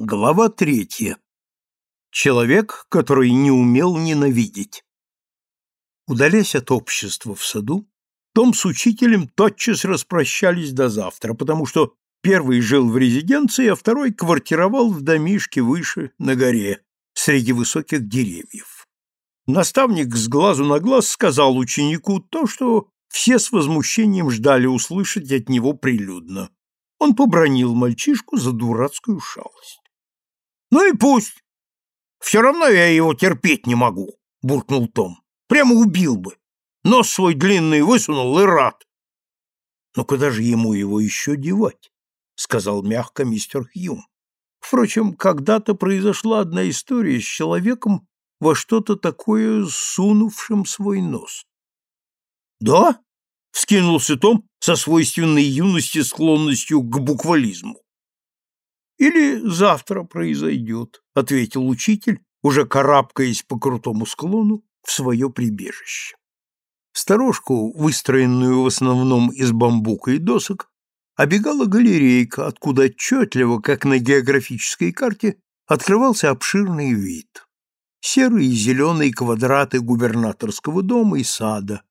Глава третья. Человек, который не умел ненавидеть. Удалясь от общества в саду, Том с учителем тотчас распрощались до завтра, потому что первый жил в резиденции, а второй квартировал в домишке выше, на горе, среди высоких деревьев. Наставник с глазу на глаз сказал ученику то, что все с возмущением ждали услышать от него прилюдно. Он побронил мальчишку за дурацкую шалость. Ну и пусть. Все равно я его терпеть не могу, буркнул Том. Прямо убил бы. Нос свой длинный высунул и рад. Но куда же ему его еще девать? сказал мягко мистер Хьюм. Впрочем, когда-то произошла одна история с человеком во что-то такое сунувшим свой нос. Да? вскинулся Том со свойственной юности склонностью к буквализму. Или завтра произойдет, — ответил учитель, уже карабкаясь по крутому склону в свое прибежище. Сторожку, выстроенную в основном из бамбука и досок, обегала галерейка, откуда отчетливо, как на географической карте, открывался обширный вид. Серые и зеленые квадраты губернаторского дома и сада,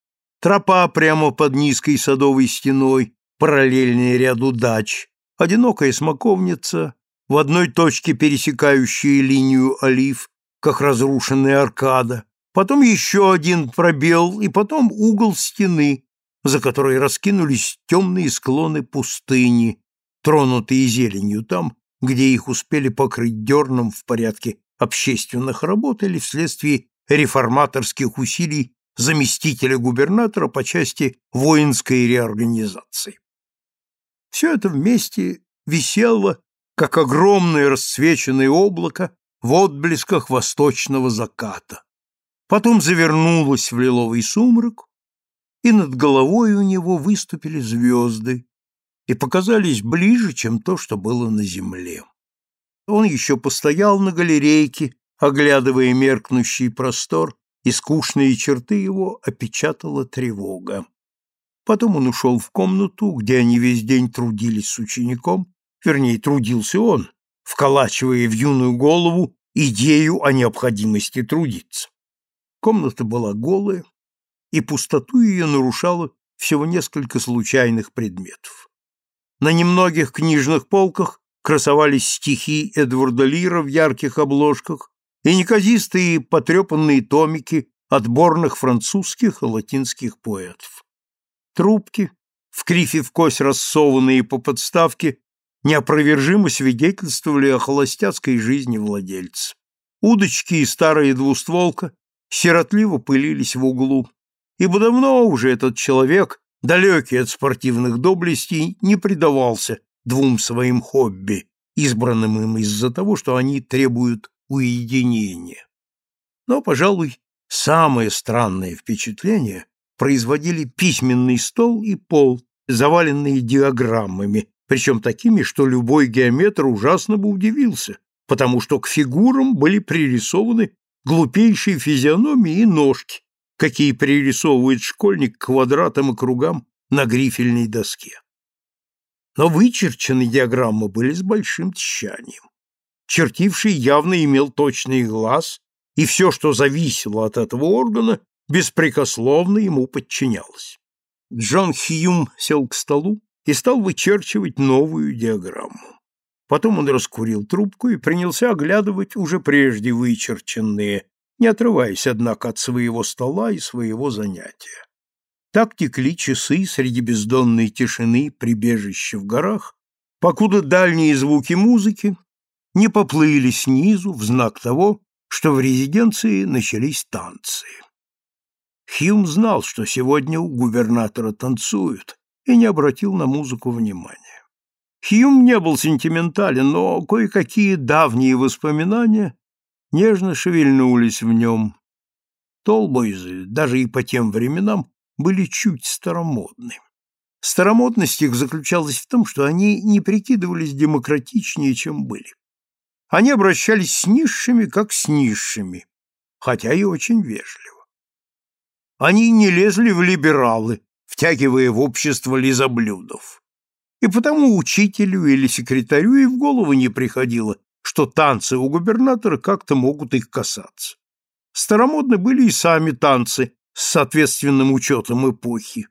тропа прямо под низкой садовой стеной, параллельная ряду дач, одинокая смоковница, в одной точке пересекающая линию олив, как разрушенная аркада, потом еще один пробел и потом угол стены, за которой раскинулись темные склоны пустыни, тронутые зеленью там, где их успели покрыть дерном в порядке общественных работ или вследствие реформаторских усилий заместителя губернатора по части воинской реорганизации. Все это вместе висело, как огромное расцвеченное облако в отблесках восточного заката. Потом завернулось в лиловый сумрак, и над головой у него выступили звезды и показались ближе, чем то, что было на земле. Он еще постоял на галерейке, оглядывая меркнущий простор, и скучные черты его опечатала тревога. Потом он ушел в комнату, где они весь день трудились с учеником, вернее, трудился он, вколачивая в юную голову идею о необходимости трудиться. Комната была голая, и пустоту ее нарушало всего несколько случайных предметов. На немногих книжных полках красовались стихи Эдварда Лира в ярких обложках и неказистые потрепанные томики отборных французских и латинских поэтов. Трубки, в крифе в кость рассованные по подставке, неопровержимо свидетельствовали о холостяцкой жизни владельца. Удочки и старая двустволка сиротливо пылились в углу, ибо давно уже этот человек, далекий от спортивных доблестей, не предавался двум своим хобби, избранным им из-за того, что они требуют уединения. Но, пожалуй, самое странное впечатление производили письменный стол и пол, заваленные диаграммами, причем такими, что любой геометр ужасно бы удивился, потому что к фигурам были пририсованы глупейшие физиономии и ножки, какие пририсовывает школьник к квадратам и кругам на грифельной доске. Но вычерчены диаграммы были с большим тщанием. Чертивший явно имел точный глаз, и все, что зависело от этого органа, беспрекословно ему подчинялось. Джон Хьюм сел к столу и стал вычерчивать новую диаграмму. Потом он раскурил трубку и принялся оглядывать уже прежде вычерченные, не отрываясь, однако, от своего стола и своего занятия. Так текли часы среди бездонной тишины прибежища в горах, покуда дальние звуки музыки не поплыли снизу в знак того, что в резиденции начались танцы. Хилм знал, что сегодня у губернатора танцуют, и не обратил на музыку внимания. Хьюм не был сентиментален, но кое-какие давние воспоминания нежно шевельнулись в нем. Толбойзы, даже и по тем временам, были чуть старомодны. Старомодность их заключалась в том, что они не прикидывались демократичнее, чем были. Они обращались с низшими, как с низшими, хотя и очень вежливо. Они не лезли в либералы, втягивая в общество лизоблюдов. И потому учителю или секретарю и в голову не приходило, что танцы у губернатора как-то могут их касаться. Старомодны были и сами танцы с соответственным учетом эпохи.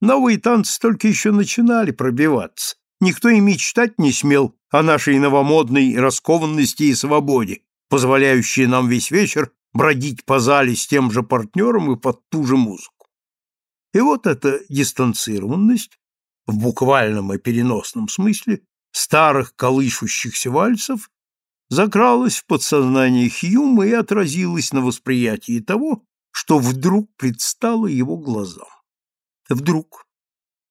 Новые танцы только еще начинали пробиваться. Никто и мечтать не смел о нашей новомодной раскованности и свободе, позволяющей нам весь вечер бродить по зале с тем же партнером и под ту же музыку. И вот эта дистанцированность, в буквальном и переносном смысле, старых колышущихся вальсов, закралась в подсознание Хьюма и отразилась на восприятии того, что вдруг предстало его глазам. Вдруг,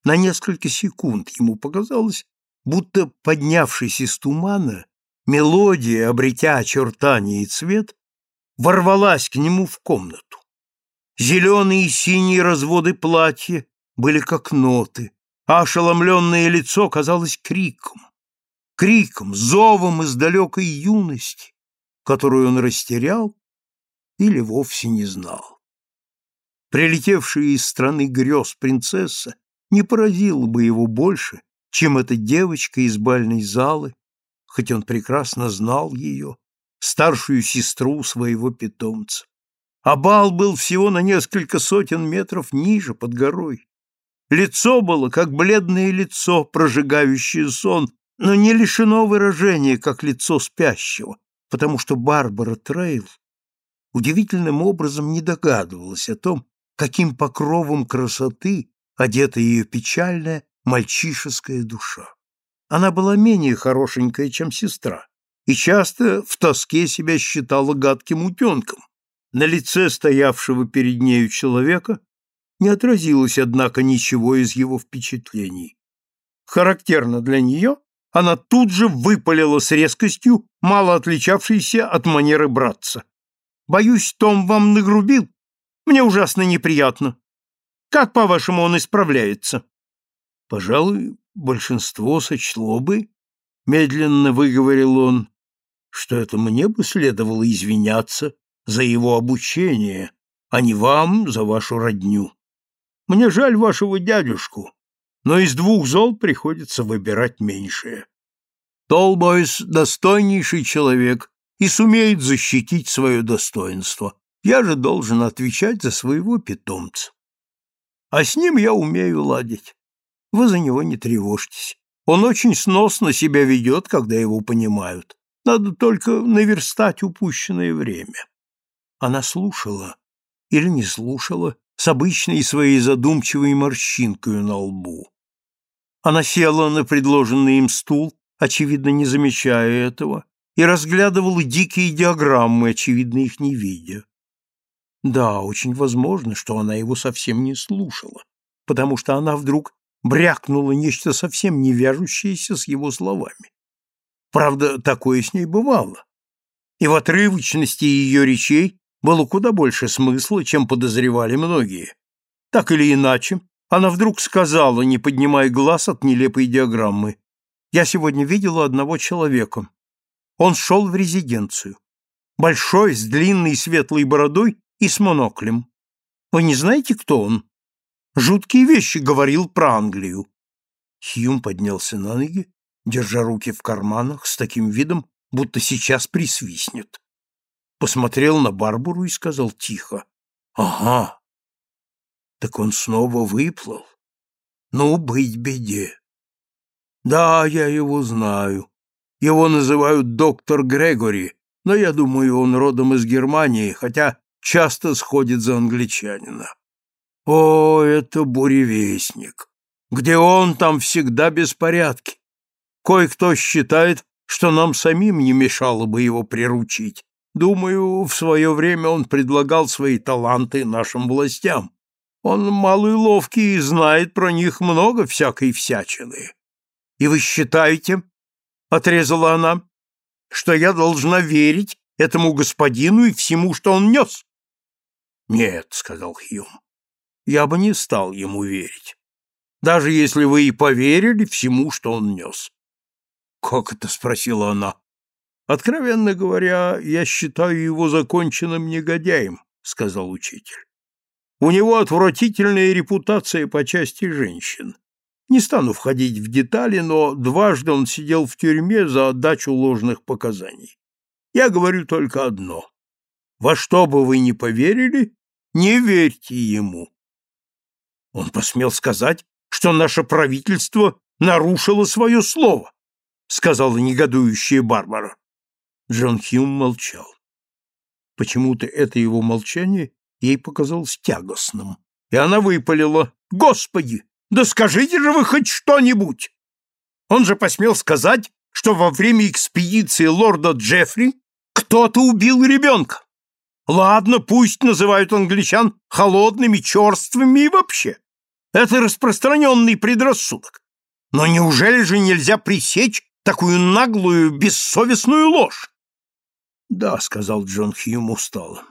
на несколько секунд ему показалось, будто, поднявшись из тумана, мелодия, обретя очертания и цвет, ворвалась к нему в комнату. Зеленые и синие разводы платья были как ноты, а ошеломленное лицо казалось криком. Криком, зовом из далекой юности, которую он растерял или вовсе не знал. Прилетевшая из страны грез принцесса не поразила бы его больше, чем эта девочка из бальной залы, хоть он прекрасно знал ее, старшую сестру своего питомца. А бал был всего на несколько сотен метров ниже, под горой. Лицо было, как бледное лицо, прожигающее сон, но не лишено выражения, как лицо спящего, потому что Барбара Трейл удивительным образом не догадывалась о том, каким покровом красоты одета ее печальная мальчишеская душа. Она была менее хорошенькая, чем сестра, и часто в тоске себя считала гадким утенком. На лице стоявшего перед нею человека не отразилось, однако, ничего из его впечатлений. Характерно для нее, она тут же выпалила с резкостью, мало отличавшейся от манеры братца. «Боюсь, Том вам нагрубил. Мне ужасно неприятно. Как, по-вашему, он исправляется?» «Пожалуй, большинство сочло бы, — медленно выговорил он, — что это мне бы следовало извиняться за его обучение, а не вам за вашу родню. Мне жаль вашего дядюшку, но из двух зол приходится выбирать меньшее. Толбойс — достойнейший человек и сумеет защитить свое достоинство. Я же должен отвечать за своего питомца. А с ним я умею ладить. Вы за него не тревожьтесь. Он очень сносно себя ведет, когда его понимают. Надо только наверстать упущенное время. Она слушала или не слушала с обычной своей задумчивой морщинкой на лбу. Она села на предложенный им стул, очевидно, не замечая этого, и разглядывала дикие диаграммы, очевидно, их не видя. Да, очень возможно, что она его совсем не слушала, потому что она вдруг брякнуло нечто совсем не вяжущееся с его словами. Правда, такое с ней бывало. И в отрывочности ее речей было куда больше смысла, чем подозревали многие. Так или иначе, она вдруг сказала, не поднимая глаз от нелепой диаграммы, «Я сегодня видела одного человека. Он шел в резиденцию. Большой, с длинной светлой бородой и с моноклем. Вы не знаете, кто он?» Жуткие вещи говорил про Англию. Хьюм поднялся на ноги, держа руки в карманах, с таким видом, будто сейчас присвистнет. Посмотрел на Барбару и сказал тихо. «Ага, так он снова выплыл. Ну, быть беде. Да, я его знаю. Его называют доктор Грегори, но я думаю, он родом из Германии, хотя часто сходит за англичанина. О, это буревестник! Где он, там всегда беспорядки. Кое-кто считает, что нам самим не мешало бы его приручить. Думаю, в свое время он предлагал свои таланты нашим властям. Он малый ловкий и знает про них много всякой всячины. И вы считаете, — отрезала она, — что я должна верить этому господину и всему, что он нес? — Нет, — сказал Хьюм, я бы не стал ему верить, даже если вы и поверили всему, что он нес. «Как это?» — спросила она. «Откровенно говоря, я считаю его законченным негодяем», — сказал учитель. «У него отвратительная репутация по части женщин. Не стану входить в детали, но дважды он сидел в тюрьме за отдачу ложных показаний. Я говорю только одно. Во что бы вы ни поверили, не верьте ему. Он посмел сказать, что наше правительство нарушило свое слово, сказала негодующая Барбара. Джон Хьюм молчал. Почему-то это его молчание ей показалось тягостным, и она выпалила «Господи, да скажите же вы хоть что-нибудь!» Он же посмел сказать, что во время экспедиции лорда Джеффри кто-то убил ребенка. Ладно, пусть называют англичан холодными, черствыми и вообще. Это распространенный предрассудок. Но неужели же нельзя пресечь такую наглую, бессовестную ложь? Да, сказал Джон Хьюм устало.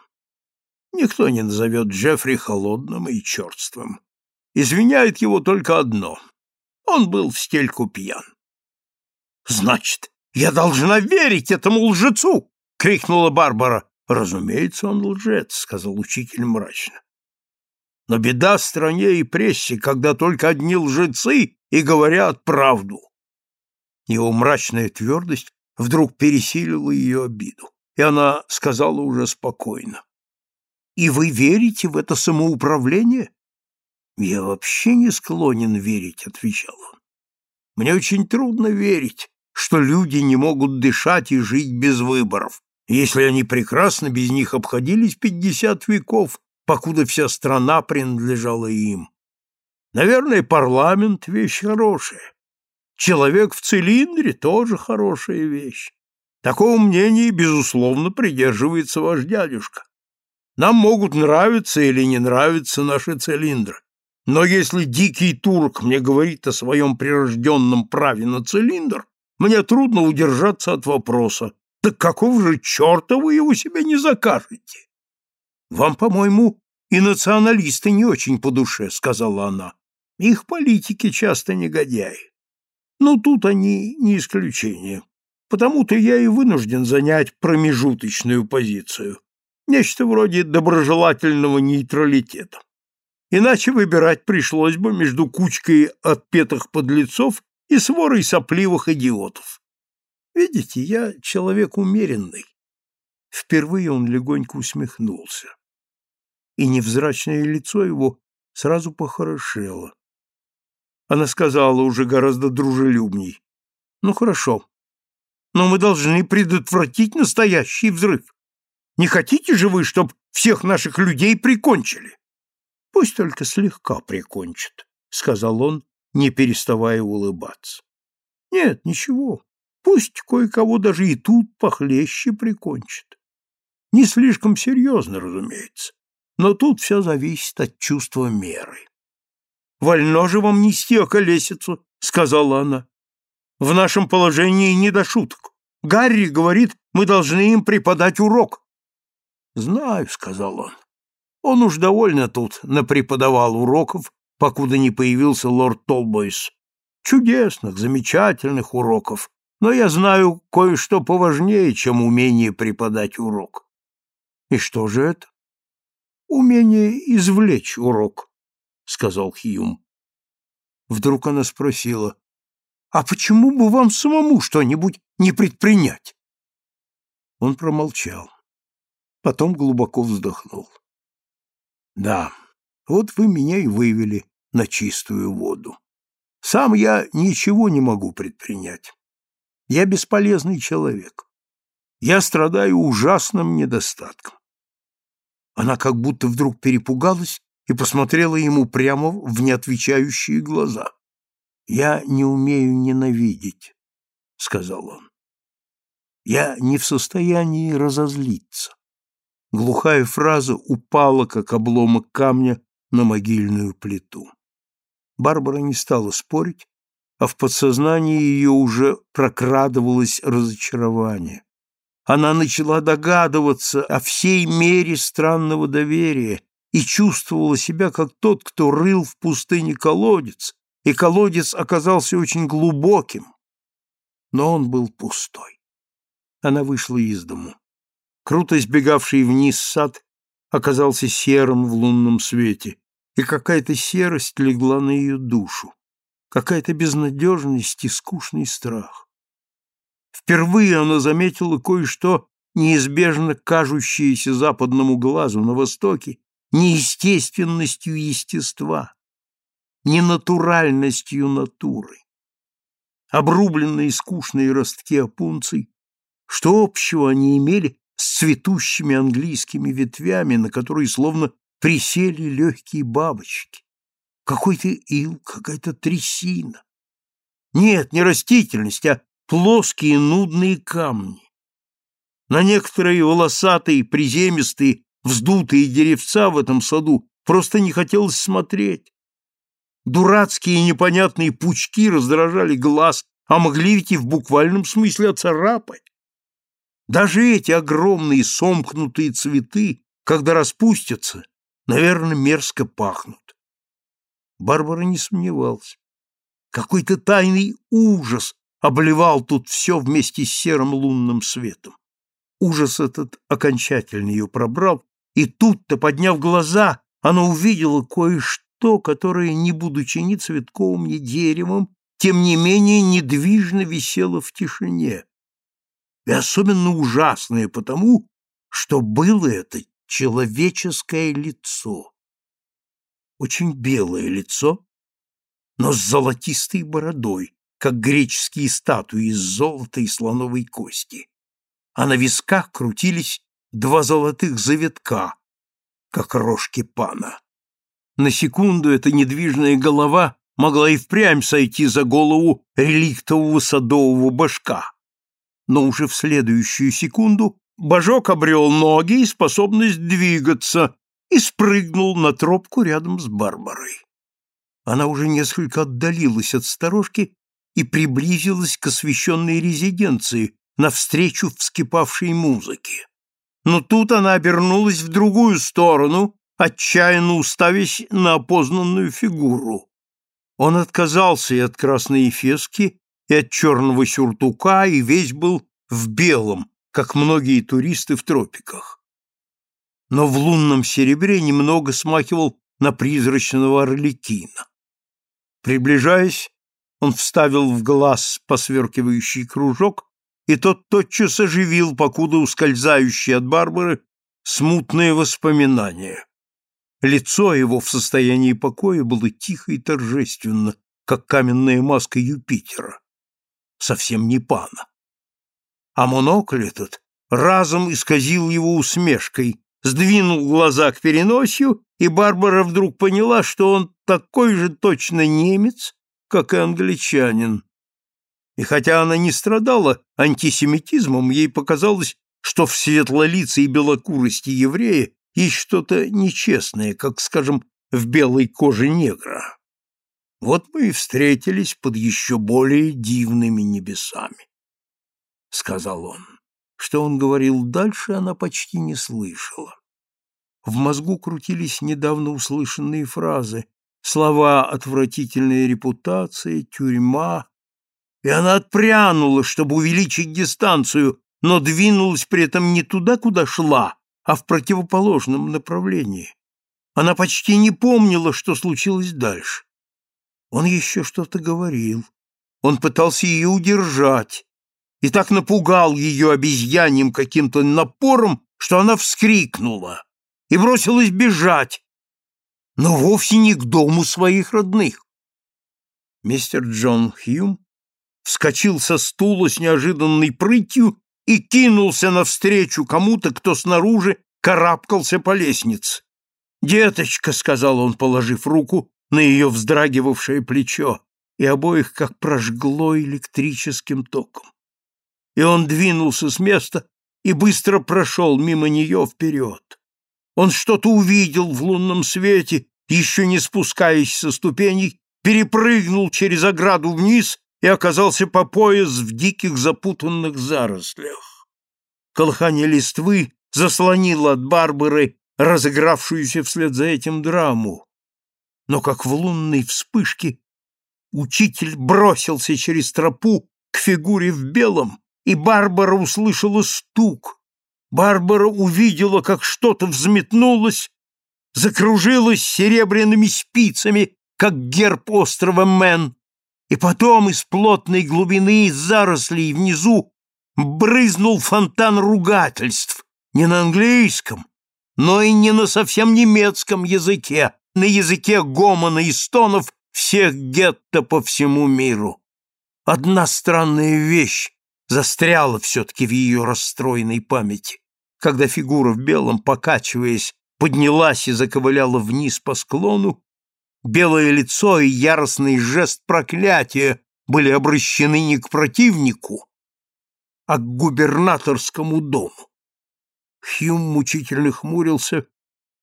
Никто не назовет Джеффри холодным и черствым. Извиняет его только одно. Он был в стельку пьян. Значит, я должна верить этому лжецу! крикнула Барбара. Разумеется, он лжец, сказал учитель мрачно. Но беда стране и прессе, когда только одни лжецы и говорят правду. Его мрачная твердость вдруг пересилила ее обиду, и она сказала уже спокойно. «И вы верите в это самоуправление?» «Я вообще не склонен верить», — отвечал он. «Мне очень трудно верить, что люди не могут дышать и жить без выборов если они прекрасно без них обходились пятьдесят веков, покуда вся страна принадлежала им. Наверное, парламент — вещь хорошая. Человек в цилиндре — тоже хорошая вещь. Такого мнения, безусловно, придерживается ваш дядюшка. Нам могут нравиться или не нравиться наши цилиндры. Но если дикий турк мне говорит о своем прирожденном праве на цилиндр, мне трудно удержаться от вопроса, так какого же черта вы его себе не закажете? Вам, по-моему, и националисты не очень по душе, сказала она. Их политики часто негодяи. Но тут они не исключение. Потому-то я и вынужден занять промежуточную позицию. Нечто вроде доброжелательного нейтралитета. Иначе выбирать пришлось бы между кучкой отпетых подлецов и сворой сопливых идиотов. Видите, я человек умеренный. Впервые он легонько усмехнулся. И невзрачное лицо его сразу похорошело. Она сказала уже гораздо дружелюбней. Ну хорошо, но мы должны предотвратить настоящий взрыв. Не хотите же вы, чтобы всех наших людей прикончили? Пусть только слегка прикончат, сказал он, не переставая улыбаться. Нет, ничего. Пусть кое-кого даже и тут похлеще прикончит. Не слишком серьезно, разумеется, но тут все зависит от чувства меры. «Вольно же вам нести околесицу», — сказала она. «В нашем положении не до шуток. Гарри говорит, мы должны им преподать урок». «Знаю», — сказал он. «Он уж довольно тут напреподавал уроков, покуда не появился лорд Толбойс. Чудесных, замечательных уроков, но я знаю кое-что поважнее, чем умение преподать урок. И что же это? Умение извлечь урок, сказал Хьюм. Вдруг она спросила, а почему бы вам самому что-нибудь не предпринять? Он промолчал. Потом глубоко вздохнул. Да, вот вы меня и вывели на чистую воду. Сам я ничего не могу предпринять. Я бесполезный человек. Я страдаю ужасным недостатком. Она как будто вдруг перепугалась и посмотрела ему прямо в неотвечающие глаза. «Я не умею ненавидеть», — сказал он. «Я не в состоянии разозлиться». Глухая фраза упала, как обломок камня, на могильную плиту. Барбара не стала спорить, а в подсознании ее уже прокрадывалось разочарование. Она начала догадываться о всей мере странного доверия и чувствовала себя как тот, кто рыл в пустыне колодец, и колодец оказался очень глубоким, но он был пустой. Она вышла из дому. Круто сбегавший вниз сад оказался серым в лунном свете, и какая-то серость легла на ее душу. какая-то безнадежность и скучный страх. Впервые она заметила кое-что, неизбежно кажущееся западному глазу на Востоке неестественностью естества, ненатуральностью натуры. Обрубленные скучные ростки опунций, что общего они имели с цветущими английскими ветвями, на которые словно присели легкие бабочки. Какой-то ил, какая-то трясина. Нет, не растительность, а плоские нудные камни. На некоторые волосатые, приземистые, вздутые деревца в этом саду просто не хотелось смотреть. Дурацкие непонятные пучки раздражали глаз, а могли ведь и в буквальном смысле оцарапать. Даже эти огромные сомкнутые цветы, когда распустятся, наверное, мерзко пахнут. Барбара не сомневалась. Какой-то тайный ужас обливал тут все вместе с серым лунным светом. Ужас этот окончательно ее пробрал, и тут-то, подняв глаза, она увидела кое-что, которое, не будучи ни цветковым, ни деревом, тем не менее недвижно висело в тишине. И особенно ужасное потому, что было это человеческое лицо. Очень белое лицо, но с золотистой бородой, как греческие статуи из золота и слоновой кости. А на висках крутились два золотых завитка, как рожки пана. На секунду эта недвижная голова могла и впрямь сойти за голову реликтового садового башка. Но уже в следующую секунду божок обрел ноги и способность двигаться и спрыгнул на тропку рядом с Барбарой. Она уже несколько отдалилась от сторожки и приблизилась к освещенной резиденции навстречу вскипавшей музыке но тут она обернулась в другую сторону, отчаянно уставясь на опознанную фигуру. Он отказался и от красной эфески, и от черного сюртука, и весь был в белом, как многие туристы в тропиках. Но в лунном серебре немного смахивал на призрачного орликина. Приближаясь, он вставил в глаз посверкивающий кружок и тот тотчас оживил, покуда ускользающие от Барбары смутные воспоминания. Лицо его в состоянии покоя было тихо и торжественно, как каменная маска Юпитера. Совсем не пана. А монокль этот разом исказил его усмешкой, сдвинул глаза к переносию, и Барбара вдруг поняла, что он такой же точно немец, как и англичанин. И хотя она не страдала антисемитизмом, ей показалось, что в светлолице и белокурости еврея есть что-то нечестное, как, скажем, в белой коже негра. Вот мы и встретились под еще более дивными небесами, — сказал он. Что он говорил дальше, она почти не слышала. В мозгу крутились недавно услышанные фразы, слова «отвратительная репутация», «тюрьма», и она отпрянула, чтобы увеличить дистанцию, но двинулась при этом не туда, куда шла, а в противоположном направлении. Она почти не помнила, что случилось дальше. Он еще что-то говорил. Он пытался ее удержать и так напугал ее обезьяньем каким-то напором, что она вскрикнула и бросилась бежать, но вовсе не к дому своих родных. Мистер Джон Хьюм вскочил со стула с неожиданной прытью и кинулся навстречу кому-то, кто снаружи карабкался по лестнице. «Деточка», — сказал он, положив руку на ее вздрагивавшее плечо, и обоих как прожгло электрическим током. И он двинулся с места и быстро прошел мимо нее вперед. Он что-то увидел в лунном свете, еще не спускаясь со ступеней, перепрыгнул через ограду вниз и оказался по пояс в диких запутанных зарослях. Колыхание листвы заслонило от Барбары разыгравшуюся вслед за этим драму. Но как в лунной вспышке учитель бросился через тропу к фигуре в белом, и Барбара услышала стук. Барбара увидела, как что-то взметнулось, закружилось серебряными спицами, как герб острова Мэн, И потом из плотной глубины, из зарослей внизу брызнул фонтан ругательств, не на английском, но и не на совсем немецком языке, на языке гомона и стонов всех гетто по всему миру. Одна странная вещь застряла все-таки в ее расстроенной памяти, когда фигура в белом, покачиваясь, поднялась и заковыляла вниз по склону, белое лицо и яростный жест проклятия были обращены не к противнику, а к губернаторскому дому. Хьюм мучительно хмурился,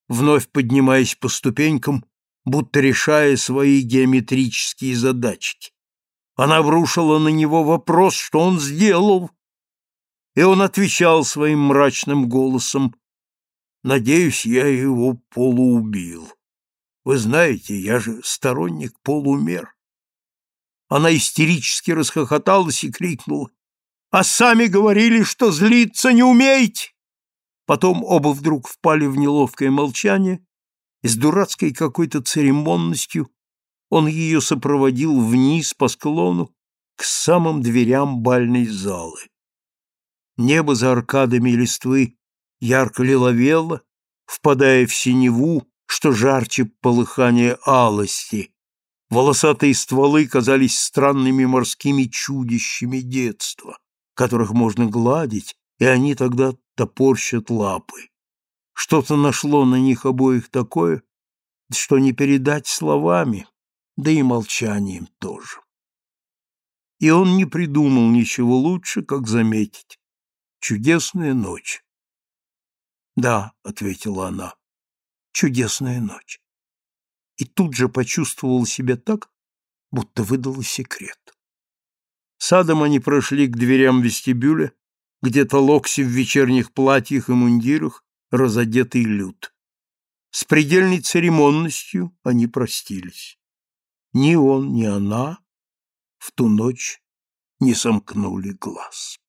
вновь поднимаясь по ступенькам, будто решая свои геометрические задачки. Она обрушила на него вопрос, что он сделал, и он отвечал своим мрачным голосом, «Надеюсь, я его полуубил. Вы знаете, я же сторонник полумер». Она истерически расхохоталась и крикнула, «А сами говорили, что злиться не умеете!» Потом оба вдруг впали в неловкое молчание, и с дурацкой какой-то церемонностью он ее сопроводил вниз по склону к самым дверям бальной залы. Небо за аркадами листвы ярко лиловело, впадая в синеву, что жарче полыхание алости. Волосатые стволы казались странными морскими чудищами детства, которых можно гладить, и они тогда топорщат лапы. Что-то нашло на них обоих такое, что не передать словами, да и молчанием тоже. И он не придумал ничего лучше, как заметить. Чудесная ночь. «Да», — ответила она, — «чудесная ночь». И тут же почувствовала себя так, будто выдала секрет. Садом они прошли к дверям вестибюля, где-то Локси в вечерних платьях и мундирах, разодетый люд. С предельной церемонностью они простились. Ни он, ни она в ту ночь не сомкнули глаз.